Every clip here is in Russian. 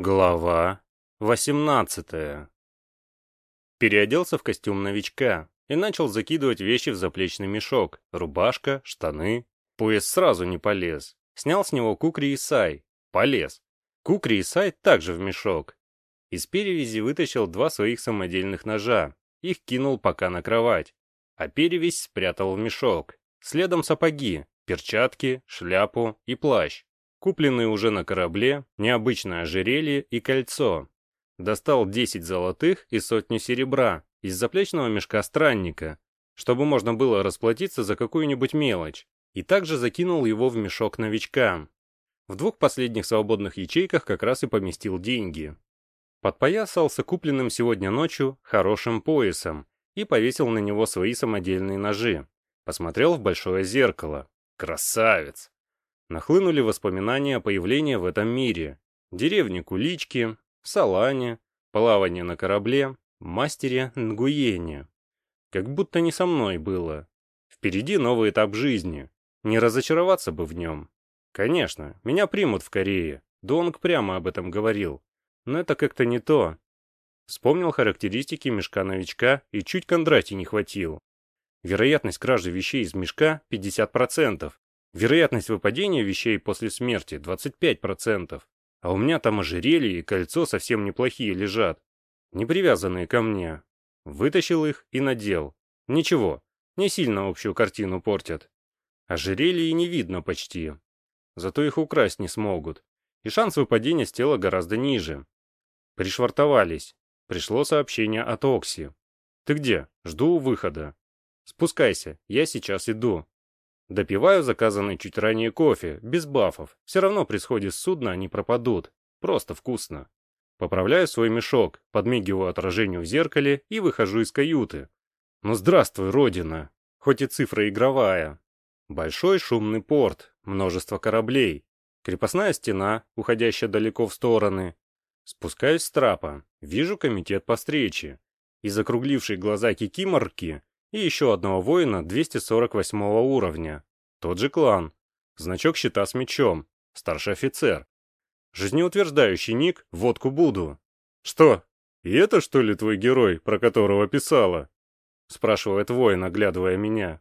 Глава 18 Переоделся в костюм новичка и начал закидывать вещи в заплечный мешок. Рубашка, штаны. Пояс сразу не полез. Снял с него кукри и сай. Полез. Кукри и сай также в мешок. Из перевязи вытащил два своих самодельных ножа. Их кинул пока на кровать. А перевязь спрятал в мешок. Следом сапоги, перчатки, шляпу и плащ. Купленные уже на корабле, необычное ожерелье и кольцо. Достал 10 золотых и сотню серебра из заплечного мешка странника, чтобы можно было расплатиться за какую-нибудь мелочь, и также закинул его в мешок новичка. В двух последних свободных ячейках как раз и поместил деньги. Подпоясался купленным сегодня ночью хорошим поясом и повесил на него свои самодельные ножи. Посмотрел в большое зеркало. Красавец! Нахлынули воспоминания о появлении в этом мире. Деревни Кулички, Салане, плавание на корабле, мастере Нгуене. Как будто не со мной было. Впереди новый этап жизни. Не разочароваться бы в нем. Конечно, меня примут в Корее. Донг прямо об этом говорил. Но это как-то не то. Вспомнил характеристики мешка новичка и чуть Кондратий не хватил. Вероятность кражи вещей из мешка 50%, Вероятность выпадения вещей после смерти 25%, а у меня там ожерелье и кольцо совсем неплохие лежат, не привязанные ко мне. Вытащил их и надел. Ничего, не сильно общую картину портят. Ожерелье не видно почти. Зато их украсть не смогут. И шанс выпадения с тела гораздо ниже. Пришвартовались. Пришло сообщение от Окси. «Ты где? Жду выхода». «Спускайся, я сейчас иду». Допиваю заказанный чуть ранее кофе, без бафов. Все равно при сходе с судна они пропадут. Просто вкусно. Поправляю свой мешок, подмигиваю отражению в зеркале и выхожу из каюты. Ну здравствуй, родина. Хоть и цифра игровая. Большой шумный порт, множество кораблей. Крепостная стена, уходящая далеко в стороны. Спускаюсь с трапа, вижу комитет по встрече. И закруглившие глаза кикиморки и еще одного воина 248 уровня. Тот же клан. Значок щита с мечом. Старший офицер. Жизнеутверждающий ник «Водку буду». «Что, и это что ли твой герой, про которого писала?» Спрашивает воин, оглядывая меня.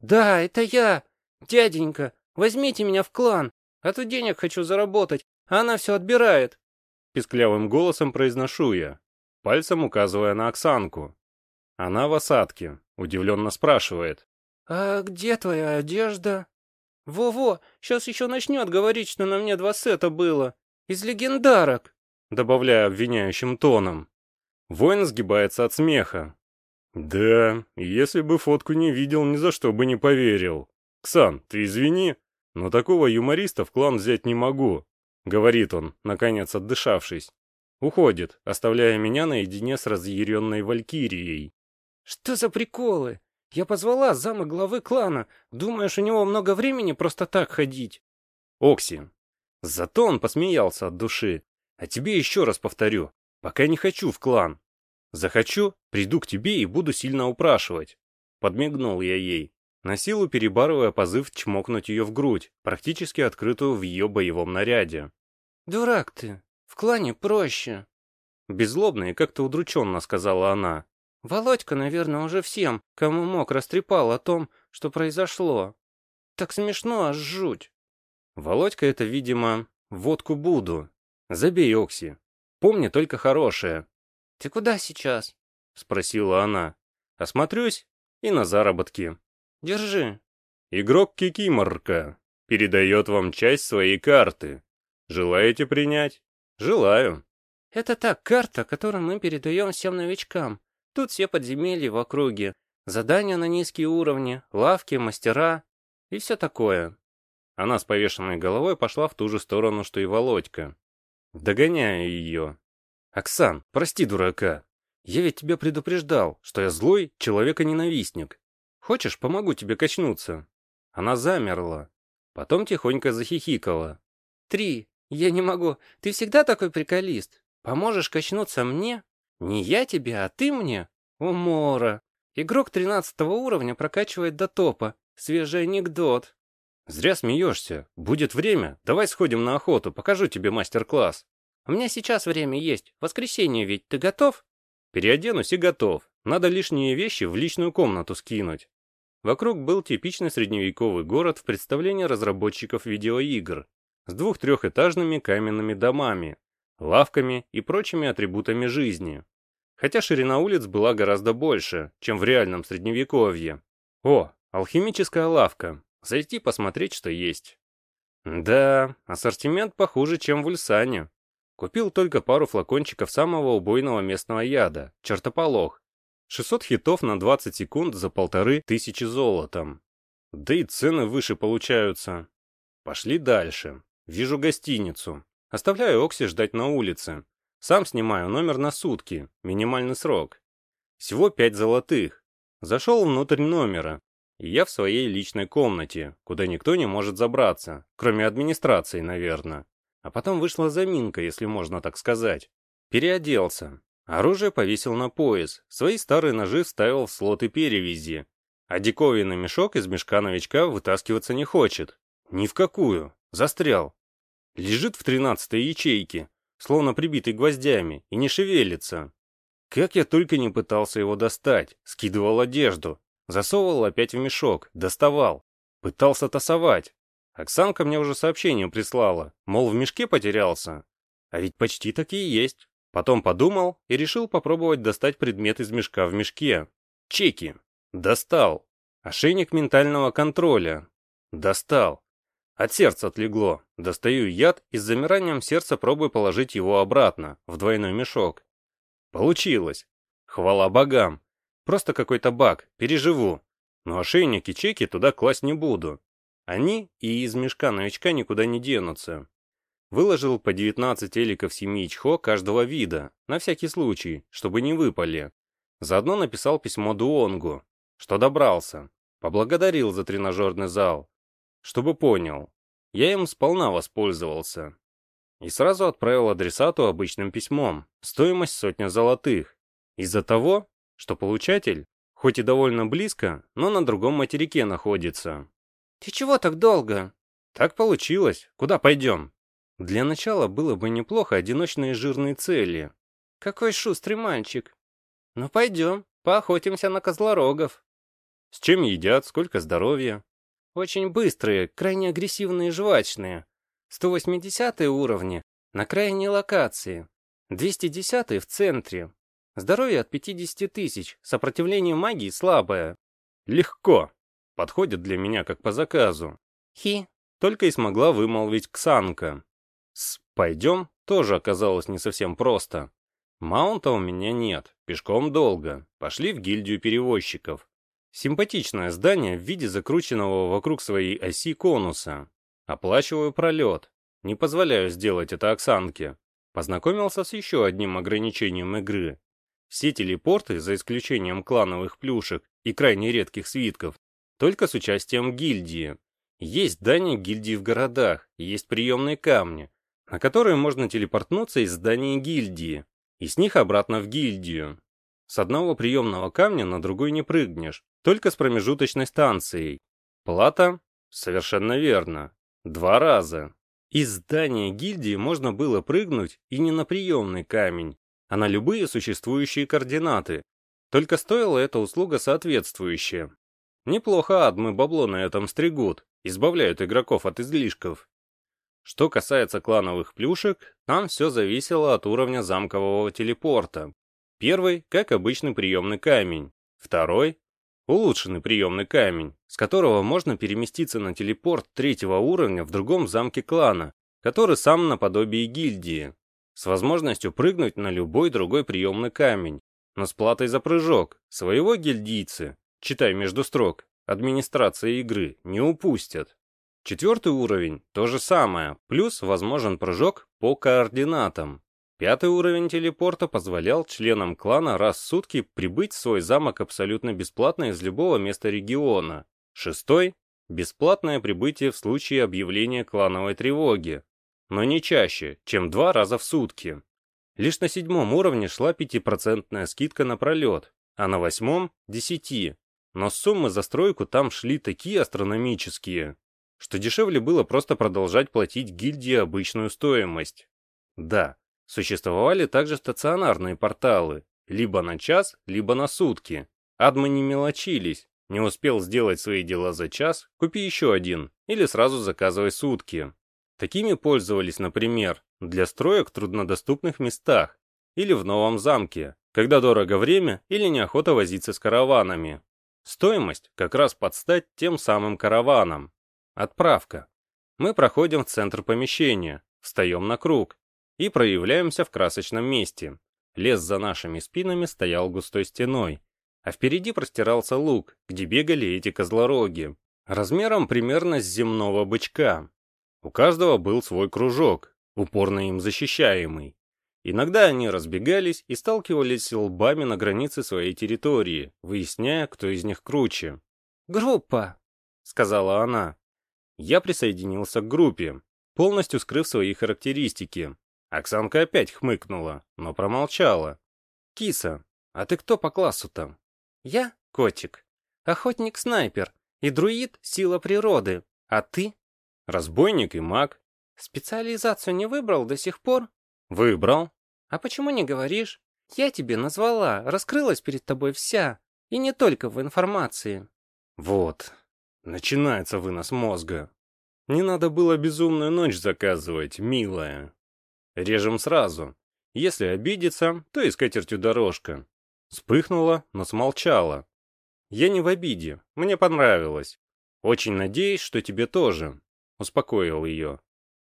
«Да, это я. Дяденька, возьмите меня в клан, а то денег хочу заработать, а она все отбирает». Писклявым голосом произношу я, пальцем указывая на Оксанку. Она в осадке, удивленно спрашивает. «А где твоя одежда?» «Во-во, сейчас еще начнет говорить, что на мне два сета было. Из легендарок!» Добавляя обвиняющим тоном. Воин сгибается от смеха. «Да, если бы фотку не видел, ни за что бы не поверил. Ксан, ты извини, но такого юмориста в клан взять не могу», — говорит он, наконец отдышавшись. Уходит, оставляя меня наедине с разъяренной валькирией. «Что за приколы? Я позвала зама главы клана. Думаешь, у него много времени просто так ходить?» «Окси». Зато он посмеялся от души. «А тебе еще раз повторю. Пока не хочу в клан. Захочу, приду к тебе и буду сильно упрашивать». Подмигнул я ей, на силу перебарывая позыв чмокнуть ее в грудь, практически открытую в ее боевом наряде. «Дурак ты. В клане проще». Беззлобно и как-то удрученно сказала она. Володька, наверное, уже всем, кому мог, растрепал о том, что произошло. Так смешно, аж жуть. Володька это, видимо, водку буду. Забей, Окси. Помни только хорошее. Ты куда сейчас? Спросила она. Осмотрюсь и на заработки. Держи. Игрок Кикиморка передает вам часть своей карты. Желаете принять? Желаю. Это та карта, которую мы передаем всем новичкам. Тут все подземелья в округе, задания на низкие уровни, лавки, мастера и все такое. Она с повешенной головой пошла в ту же сторону, что и Володька. Догоняя ее. «Оксан, прости дурака. Я ведь тебя предупреждал, что я злой человека-ненавистник. Хочешь, помогу тебе качнуться?» Она замерла. Потом тихонько захихикала. «Три. Я не могу. Ты всегда такой приколист. Поможешь качнуться мне, не я тебе, а ты мне? Умора. Игрок 13 уровня прокачивает до топа. Свежий анекдот. Зря смеешься. Будет время. Давай сходим на охоту, покажу тебе мастер-класс. У меня сейчас время есть. Воскресенье ведь. Ты готов? Переоденусь и готов. Надо лишние вещи в личную комнату скинуть. Вокруг был типичный средневековый город в представлении разработчиков видеоигр с двух-трехэтажными каменными домами, лавками и прочими атрибутами жизни. Хотя ширина улиц была гораздо больше, чем в реальном средневековье. О, алхимическая лавка. Зайти посмотреть, что есть. Да, ассортимент похуже, чем в Ульсане. Купил только пару флакончиков самого убойного местного яда, чертополох. 600 хитов на 20 секунд за полторы тысячи золотом. Да и цены выше получаются. Пошли дальше. Вижу гостиницу. Оставляю Окси ждать на улице. Сам снимаю номер на сутки, минимальный срок. Всего пять золотых. Зашел внутрь номера, и я в своей личной комнате, куда никто не может забраться, кроме администрации, наверное. А потом вышла заминка, если можно так сказать. Переоделся. Оружие повесил на пояс, свои старые ножи вставил в слоты перевязи. А диковинный мешок из мешка новичка вытаскиваться не хочет. Ни в какую. Застрял. Лежит в тринадцатой ячейке, словно прибитый гвоздями, и не шевелится. Как я только не пытался его достать, скидывал одежду, засовывал опять в мешок, доставал, пытался тасовать. Оксанка мне уже сообщение прислала, мол, в мешке потерялся. А ведь почти так и есть. Потом подумал и решил попробовать достать предмет из мешка в мешке. Чеки. Достал. Ошейник ментального контроля. Достал. От сердца отлегло. Достаю яд и с замиранием сердца пробую положить его обратно, в двойной мешок. Получилось. Хвала богам. Просто какой-то баг, переживу. Но ошейник и чеки туда класть не буду. Они и из мешка новичка никуда не денутся. Выложил по 19 эликов семьи Чхо каждого вида, на всякий случай, чтобы не выпали. Заодно написал письмо Дуонгу, что добрался. Поблагодарил за тренажерный зал, чтобы понял, я им сполна воспользовался. И сразу отправил адресату обычным письмом, стоимость сотня золотых. Из-за того, что получатель, хоть и довольно близко, но на другом материке находится. «Ты чего так долго?» «Так получилось. Куда пойдем?» Для начала было бы неплохо одиночные жирные цели. «Какой шустрый мальчик!» «Ну пойдем, поохотимся на козлорогов». «С чем едят, сколько здоровья?» Очень быстрые, крайне агрессивные жвачные. 180 уровни на крайней локации. 210 в центре. Здоровье от 50 тысяч, сопротивление магии слабое. Легко. Подходит для меня как по заказу. Хи. Только и смогла вымолвить Ксанка. С «пойдем» тоже оказалось не совсем просто. Маунта у меня нет, пешком долго. Пошли в гильдию перевозчиков. Симпатичное здание в виде закрученного вокруг своей оси конуса. Оплачиваю пролет. Не позволяю сделать это Оксанке. Познакомился с еще одним ограничением игры. Все телепорты, за исключением клановых плюшек и крайне редких свитков, только с участием гильдии. Есть здания гильдии в городах, есть приемные камни, на которые можно телепортнуться из здания гильдии, и с них обратно в гильдию. С одного приемного камня на другой не прыгнешь, только с промежуточной станцией. Плата? Совершенно верно. Два раза. Из здания гильдии можно было прыгнуть и не на приемный камень, а на любые существующие координаты. Только стоила эта услуга соответствующая. Неплохо адмы бабло на этом стригут, избавляют игроков от излишков. Что касается клановых плюшек, там все зависело от уровня замкового телепорта. Первый, как обычный приемный камень. Второй, улучшенный приемный камень, с которого можно переместиться на телепорт третьего уровня в другом замке клана, который сам наподобие гильдии, с возможностью прыгнуть на любой другой приемный камень, но с платой за прыжок. Своего гильдийцы, читай между строк, администрация игры, не упустят. Четвертый уровень – то же самое, плюс возможен прыжок по координатам. Пятый уровень телепорта позволял членам клана раз в сутки прибыть в свой замок абсолютно бесплатно из любого места региона. Шестой – бесплатное прибытие в случае объявления клановой тревоги, но не чаще, чем два раза в сутки. Лишь на седьмом уровне шла пятипроцентная скидка на пролет, а на восьмом – десяти. Но суммы за стройку там шли такие астрономические, что дешевле было просто продолжать платить гильдии обычную стоимость. Да, Существовали также стационарные порталы, либо на час, либо на сутки. Адмы не мелочились, не успел сделать свои дела за час, купи еще один, или сразу заказывай сутки. Такими пользовались, например, для строек в труднодоступных местах или в новом замке, когда дорого время или неохота возиться с караванами. Стоимость как раз под стать тем самым караванам. Отправка. Мы проходим в центр помещения, встаем на круг и проявляемся в красочном месте. Лес за нашими спинами стоял густой стеной, а впереди простирался луг, где бегали эти козлороги, размером примерно с земного бычка. У каждого был свой кружок, упорно им защищаемый. Иногда они разбегались и сталкивались лбами на границе своей территории, выясняя, кто из них круче. «Группа», — сказала она. Я присоединился к группе, полностью скрыв свои характеристики. Оксанка опять хмыкнула, но промолчала. «Киса, а ты кто по классу-то?» «Я — котик, охотник-снайпер и друид — сила природы, а ты?» «Разбойник и маг». «Специализацию не выбрал до сих пор?» «Выбрал». «А почему не говоришь? Я тебе назвала, раскрылась перед тобой вся, и не только в информации». «Вот, начинается вынос мозга. Не надо было безумную ночь заказывать, милая. Режем сразу. Если обидится, то и с катертью дорожка. Вспыхнула, но смолчала. Я не в обиде, мне понравилось. Очень надеюсь, что тебе тоже. Успокоил ее.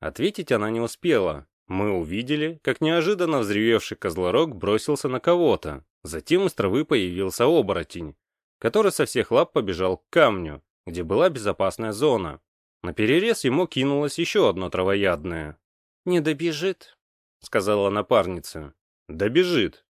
Ответить она не успела. Мы увидели, как неожиданно взревевший козлорог бросился на кого-то. Затем из травы появился оборотень, который со всех лап побежал к камню, где была безопасная зона. На перерез ему кинулось еще одно травоядное. «Не добежит», — сказала напарница. «Добежит».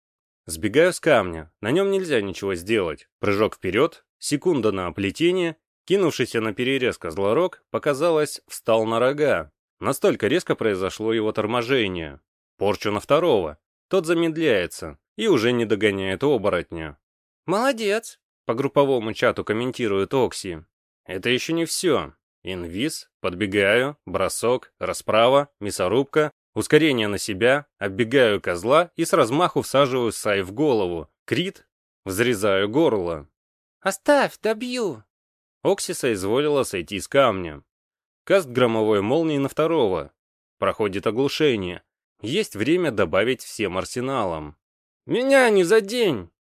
Сбегаю с камня, на нем нельзя ничего сделать. Прыжок вперед, секунда на оплетение, кинувшийся на перерез козлорог, показалось, встал на рога. Настолько резко произошло его торможение. Порчу на второго. Тот замедляется и уже не догоняет оборотня. «Молодец», — по групповому чату комментирует Окси. «Это еще не все. Инвиз, подбегаю, бросок, расправа, мясорубка, ускорение на себя, оббегаю козла и с размаху всаживаю Сай в голову. Крит, взрезаю горло. «Оставь, добью!» Оксиса изволила сойти с камня. Каст громовой молнии на второго. Проходит оглушение. Есть время добавить всем арсеналам. «Меня не за день!»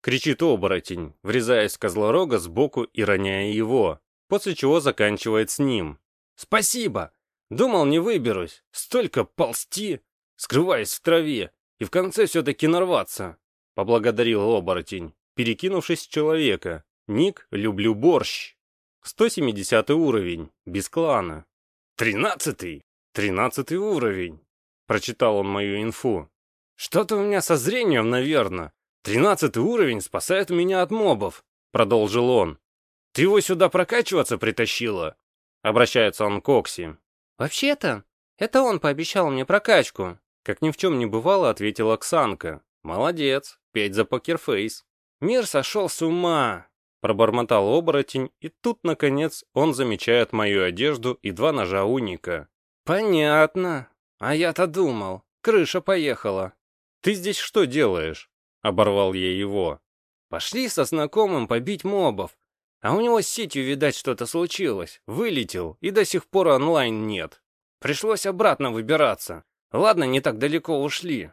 кричит оборотень, врезаясь в козлорога сбоку и роняя его после чего заканчивает с ним. «Спасибо! Думал, не выберусь. Столько ползти, скрываясь в траве, и в конце все-таки нарваться!» Поблагодарил оборотень, перекинувшись с человека. Ник «Люблю борщ». 170 уровень, без клана. «Тринадцатый? Тринадцатый уровень!» Прочитал он мою инфу. «Что-то у меня со зрением, наверное. Тринадцатый уровень спасает меня от мобов», — продолжил он. «Ты его сюда прокачиваться притащила?» Обращается он к Окси. «Вообще-то, это он пообещал мне прокачку», как ни в чем не бывало, ответила Оксанка. «Молодец, петь за покерфейс». «Мир сошел с ума», пробормотал оборотень, и тут, наконец, он замечает мою одежду и два ножа уника. «Понятно. А я-то думал, крыша поехала». «Ты здесь что делаешь?» — оборвал я его. «Пошли со знакомым побить мобов. А у него с сетью, видать, что-то случилось. Вылетел, и до сих пор онлайн нет. Пришлось обратно выбираться. Ладно, не так далеко ушли.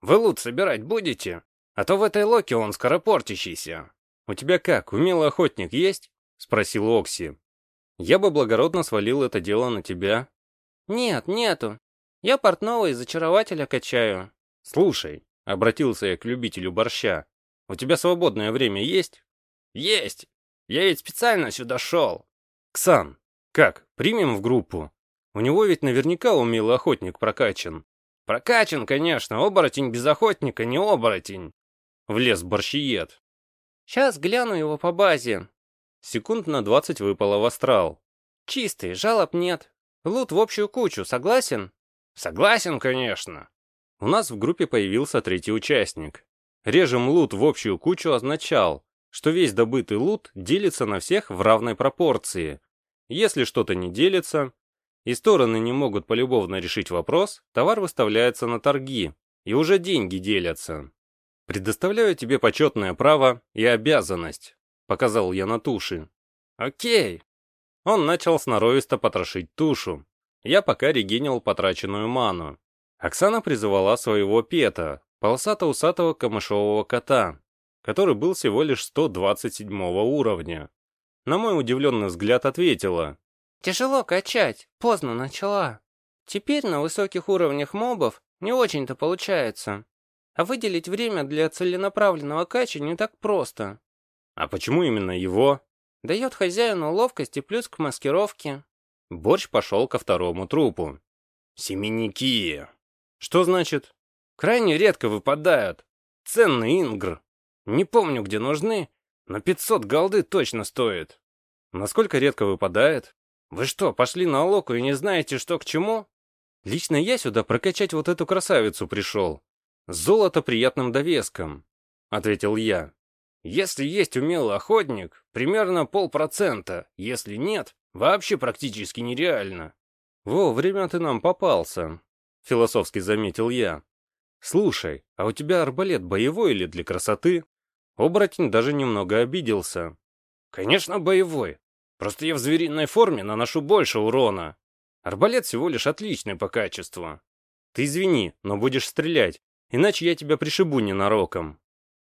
Вы лут собирать будете? А то в этой локе он скоропортящийся. У тебя как, умелый охотник есть? Спросил Окси. Я бы благородно свалил это дело на тебя. Нет, нету. Я портного из зачарователя качаю. Слушай, обратился я к любителю борща. У тебя свободное время есть? Есть. Я ведь специально сюда шел. Ксан, как, примем в группу? У него ведь наверняка умелый охотник прокачан. Прокачан, конечно, оборотень без охотника не оборотень. Влез борщиед. Сейчас гляну его по базе. Секунд на двадцать выпало в астрал. Чистый, жалоб нет. Лут в общую кучу, согласен? Согласен, конечно. У нас в группе появился третий участник. Режем лут в общую кучу означал, что весь добытый лут делится на всех в равной пропорции. Если что-то не делится, и стороны не могут полюбовно решить вопрос, товар выставляется на торги, и уже деньги делятся. Предоставляю тебе почетное право и обязанность, показал я на туши. Окей. Он начал сноровисто потрошить тушу. Я пока регенил потраченную ману. Оксана призывала своего пета, полосато-усатого камышового кота, который был всего лишь 127 уровня. На мой удивленный взгляд ответила. «Тяжело качать, поздно начала. Теперь на высоких уровнях мобов не очень-то получается. А выделить время для целенаправленного кача не так просто». «А почему именно его?» «Дает хозяину ловкость и плюс к маскировке». Борщ пошел ко второму трупу. «Семенники!» «Что значит?» «Крайне редко выпадают. Ценный ингр. Не помню, где нужны, но 500 голды точно стоит. Насколько редко выпадает? Вы что, пошли на Алоку и не знаете, что к чему? Лично я сюда прокачать вот эту красавицу пришел. Золото приятным довеском, ответил я. Если есть умелый охотник, примерно полпроцента. Если нет, вообще практически нереально. Вовремя ты нам попался, философски заметил я. Слушай, а у тебя арбалет боевой или для красоты? Оборотень даже немного обиделся. «Конечно, боевой. Просто я в звериной форме наношу больше урона. Арбалет всего лишь отличный по качеству. Ты извини, но будешь стрелять, иначе я тебя пришибу ненароком.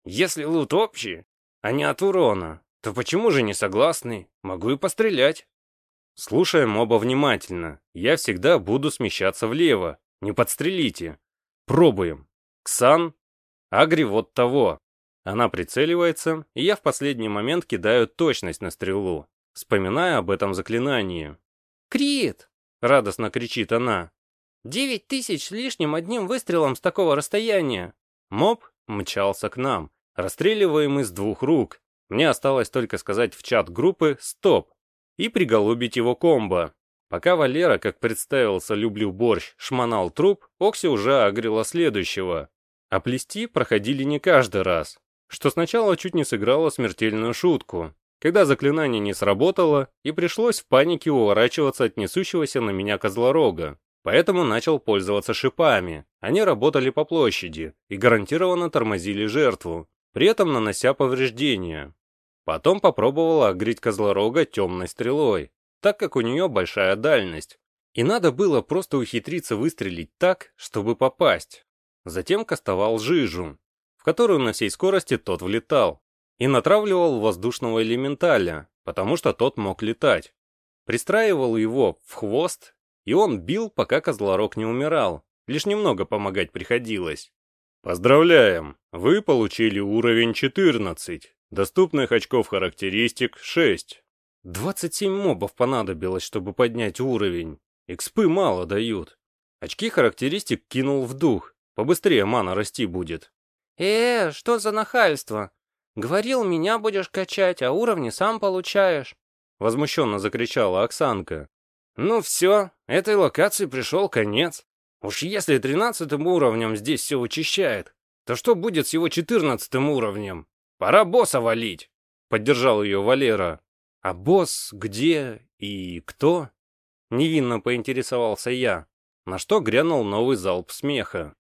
Если лут общий, а не от урона, то почему же не согласны? Могу и пострелять». Слушаем моба внимательно. Я всегда буду смещаться влево. Не подстрелите. Пробуем. Ксан. Агри вот того. Она прицеливается, и я в последний момент кидаю точность на стрелу, вспоминая об этом заклинании. «Крит!» — радостно кричит она. «Девять тысяч с лишним одним выстрелом с такого расстояния!» Моб мчался к нам, расстреливаемый с двух рук. Мне осталось только сказать в чат группы «Стоп!» и приголубить его комбо. Пока Валера, как представился «Люблю борщ», шмонал труп, Окси уже агрила следующего. А плести проходили не каждый раз что сначала чуть не сыграло смертельную шутку, когда заклинание не сработало и пришлось в панике уворачиваться от несущегося на меня козлорога. Поэтому начал пользоваться шипами. Они работали по площади и гарантированно тормозили жертву, при этом нанося повреждения. Потом попробовал огреть козлорога темной стрелой, так как у нее большая дальность. И надо было просто ухитриться выстрелить так, чтобы попасть. Затем кастовал жижу, которую на всей скорости тот влетал, и натравливал воздушного элементаля, потому что тот мог летать. Пристраивал его в хвост, и он бил, пока козлорог не умирал, лишь немного помогать приходилось. Поздравляем, вы получили уровень 14, доступных очков характеристик 6. 27 мобов понадобилось, чтобы поднять уровень. Экспы мало дают. Очки характеристик кинул в дух, побыстрее мана расти будет. «Э, что за нахальство? Говорил, меня будешь качать, а уровни сам получаешь!» Возмущенно закричала Оксанка. «Ну все, этой локации пришел конец. Уж если тринадцатым уровнем здесь все учащает, то что будет с его четырнадцатым уровнем? Пора босса валить!» Поддержал ее Валера. «А босс где и кто?» Невинно поинтересовался я, на что грянул новый залп смеха.